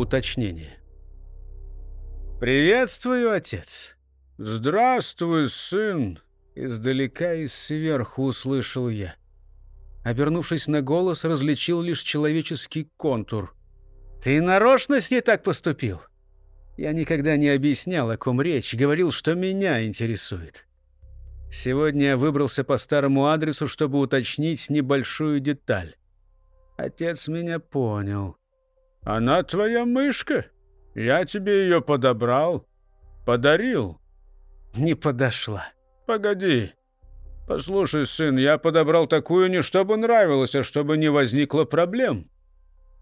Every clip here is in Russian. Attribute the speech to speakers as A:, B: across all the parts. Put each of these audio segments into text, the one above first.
A: Уточнение. «Приветствую, отец!» «Здравствуй, сын!» Издалека и сверху услышал я. Обернувшись на голос, различил лишь человеческий контур. «Ты нарочно с ней так поступил?» Я никогда не объяснял, о ком речь, говорил, что меня интересует. Сегодня я выбрался по старому адресу, чтобы уточнить небольшую деталь. Отец меня понял. «Она твоя мышка? Я тебе ее подобрал, подарил». «Не подошла». «Погоди. Послушай, сын, я подобрал такую не чтобы нравилось, а чтобы не возникло проблем.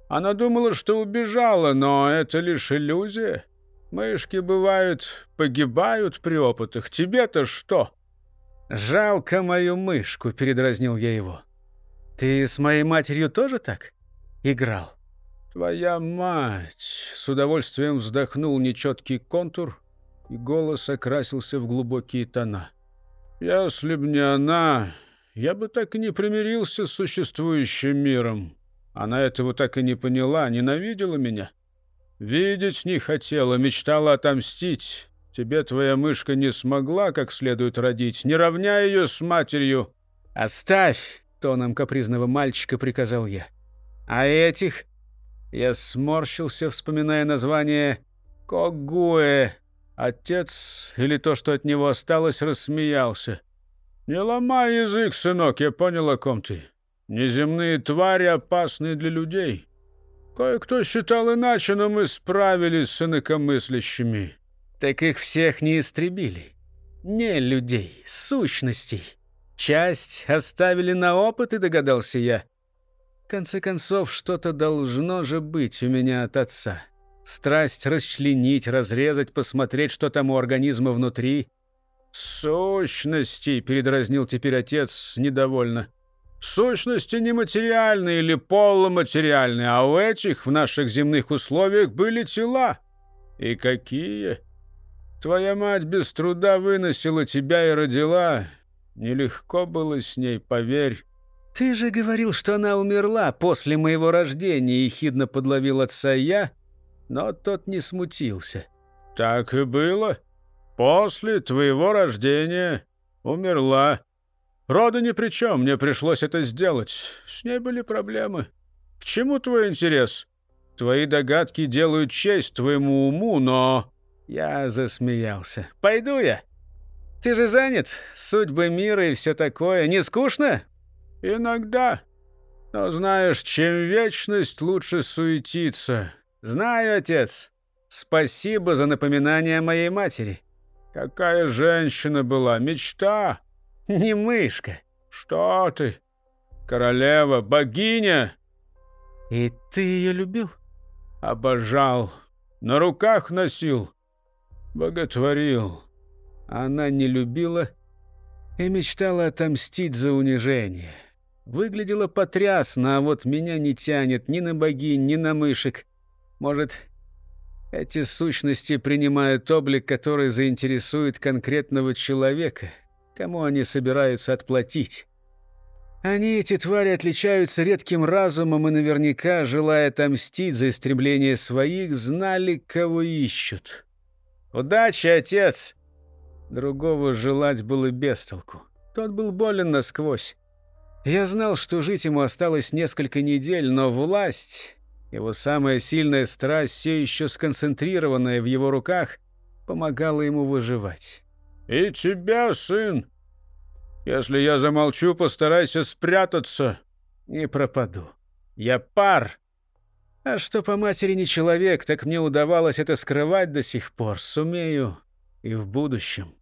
A: Она думала, что убежала, но это лишь иллюзия. Мышки, бывают, погибают при опытах. Тебе-то что?»
B: «Жалко мою мышку», — передразнил я его. «Ты с моей матерью тоже так играл?»
A: «Твоя мать!» — с удовольствием вздохнул нечеткий контур, и голос окрасился в глубокие тона. «Если б не она, я бы так и не примирился с существующим миром. Она этого так и не поняла, ненавидела меня. Видеть не хотела, мечтала отомстить. Тебе твоя мышка не смогла как следует родить. Не равняй ее с матерью.
B: Оставь, тоном капризного мальчика приказал я. А этих? Я сморщился, вспоминая название Когуэ. Отец, или то, что от него осталось, рассмеялся.
A: «Не ломай язык, сынок, я понял, о ком ты. Неземные твари опасны для людей. Кое-кто считал иначе, но мы справились с инакомыслящими.
B: Так их всех не истребили. Не людей, сущностей. Часть оставили на опыт, и догадался я. Конце концов, что-то должно же быть у меня от отца. Страсть расчленить, разрезать, посмотреть, что там у организма внутри.
A: «Сущности!» — передразнил теперь отец недовольно. Сущности нематериальные или полуматериальные, а у этих в наших земных условиях были тела. И какие? Твоя мать без труда выносила тебя и родила. Нелегко было с ней, поверь.
B: Ты же говорил, что она умерла после моего рождения, и хидно подловил отца я, но тот не смутился.
A: Так и было. После твоего рождения умерла. Рода ни при чем, мне пришлось это сделать. С ней были проблемы. К чему твой интерес? Твои догадки делают честь твоему уму, но...»
B: Я засмеялся. «Пойду я. Ты же занят? Судьбы мира и все такое. Не скучно?»
A: «Иногда. Но знаешь, чем вечность, лучше суетиться».
B: «Знаю, отец. Спасибо за напоминание моей матери».
A: «Какая женщина была? Мечта!»
B: Не мышка.
A: Что ты? Королева, богиня.
B: И ты ее любил?
A: Обожал. На руках носил. Боготворил.
B: Она не любила и мечтала отомстить за унижение. Выглядела потрясно, а вот меня не тянет ни на богинь, ни на мышек. Может, эти сущности принимают облик, который заинтересует конкретного человека — кому они собираются отплатить. Они, эти твари, отличаются редким разумом и наверняка, желая отомстить за истребление своих, знали, кого ищут. «Удачи, отец!» Другого желать было бестолку. Тот был болен насквозь. Я знал, что жить ему осталось несколько недель, но власть, его самая сильная страсть, все еще сконцентрированная в его руках, помогала ему выживать.
A: «И тебя, сын! Если я замолчу, постарайся спрятаться!»
B: «Не пропаду. Я пар!» А что по матери не человек, так мне удавалось это скрывать до сих пор. Сумею и в будущем.